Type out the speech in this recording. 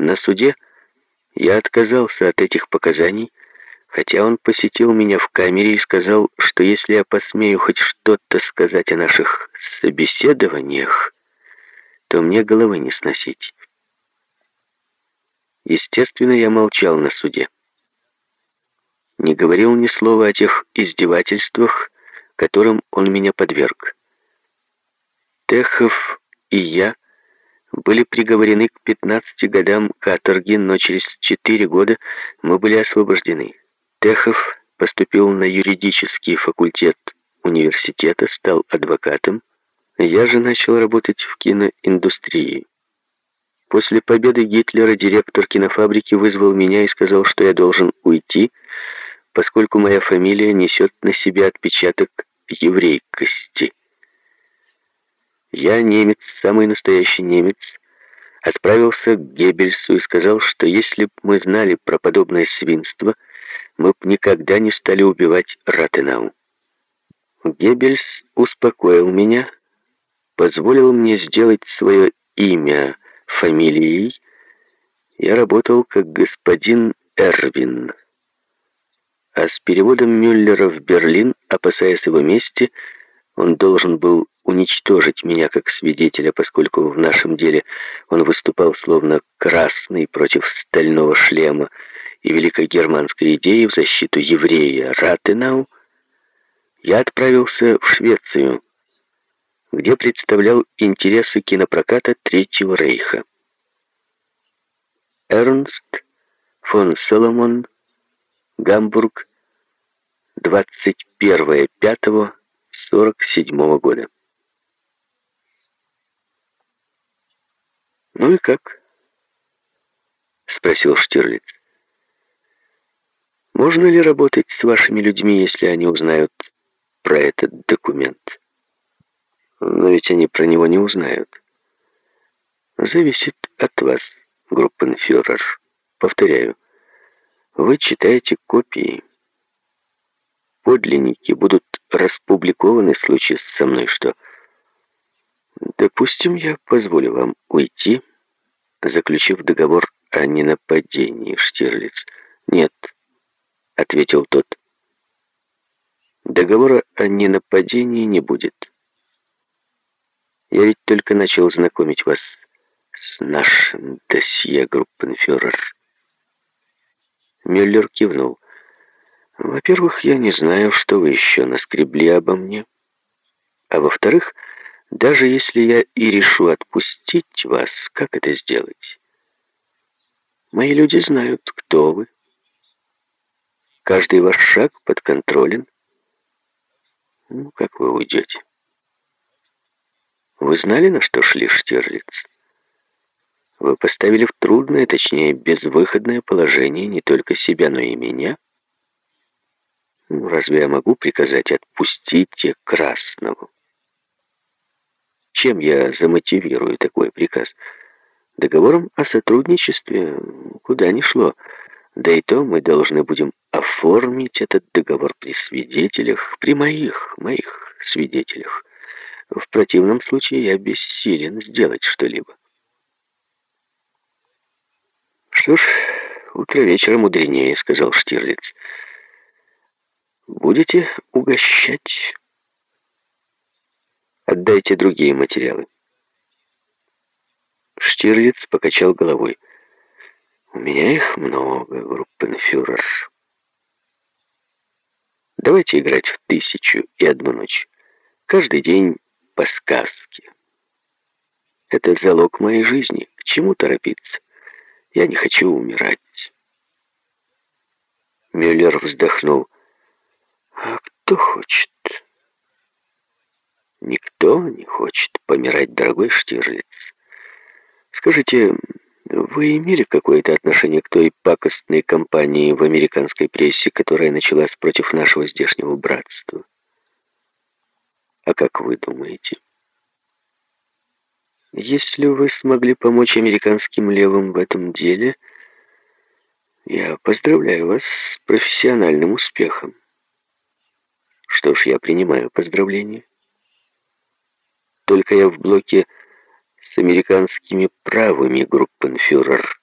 На суде я отказался от этих показаний, хотя он посетил меня в камере и сказал, что если я посмею хоть что-то сказать о наших собеседованиях, то мне головы не сносить. Естественно, я молчал на суде. Не говорил ни слова о тех издевательствах, которым он меня подверг. Техов и я были приговорены к 15 годам каторги, но через 4 года мы были освобождены. Техов поступил на юридический факультет университета, стал адвокатом. Я же начал работать в киноиндустрии. После победы Гитлера директор кинофабрики вызвал меня и сказал, что я должен уйти, поскольку моя фамилия несет на себе отпечаток еврейкости. Я немец, самый настоящий немец, отправился к Геббельсу и сказал, что если б мы знали про подобное свинство, мы б никогда не стали убивать Ратенау. Геббельс успокоил меня, позволил мне сделать свое имя фамилией. Я работал как господин Эрвин. А с переводом Мюллера в Берлин, опасаясь его мести, он должен был уничтожить меня как свидетеля, поскольку в нашем деле он выступал словно красный против стального шлема и великой германской идеи в защиту еврея Ратенау, я отправился в Швецию, где представлял интересы кинопроката Третьего Рейха. Эрнст фон Соломон, Гамбург, 21.05.47 года. «Ну и как?» — спросил Штирлиц. «Можно ли работать с вашими людьми, если они узнают про этот документ?» «Но ведь они про него не узнают». «Зависит от вас, группенфюрер. Повторяю, вы читаете копии. Подлинники будут распубликованы в случае со мной, что...» Допустим, я позволю вам уйти, заключив договор о ненападении, Штирлиц. Нет, ответил тот. Договора о ненападении не будет. Я ведь только начал знакомить вас с нашим досье, группенфюрер. Мюллер кивнул. Во-первых, я не знаю, что вы еще наскребли обо мне. А во-вторых, даже если я и решу отпустить вас, как это сделать? Мои люди знают, кто вы. Каждый ваш шаг подконтролен. Ну, как вы уйдете? Вы знали, на что шли Штирлиц? Вы поставили в трудное, точнее, безвыходное положение не только себя, но и меня. Ну, разве я могу приказать отпустить Красного? Чем я замотивирую такой приказ? Договором о сотрудничестве куда ни шло. Да и то мы должны будем оформить этот договор при свидетелях, при моих, моих свидетелях. В противном случае я бессилен сделать что-либо. «Что ж, утро вечера мудренее», — сказал Штирлиц. «Будете угощать?» Отдайте другие материалы. Штирлиц покачал головой. У меня их много, группенфюрер. Давайте играть в тысячу и одну ночь. Каждый день по сказке. Это залог моей жизни. К чему торопиться? Я не хочу умирать. Мюллер вздохнул. А кто хочет? Никто не хочет помирать, дорогой Штирлиц. Скажите, вы имели какое-то отношение к той пакостной кампании в американской прессе, которая началась против нашего здешнего братства? А как вы думаете? Если вы смогли помочь американским левым в этом деле, я поздравляю вас с профессиональным успехом. Что ж, я принимаю поздравления. Только я в блоке с американскими правыми, группенфюрер.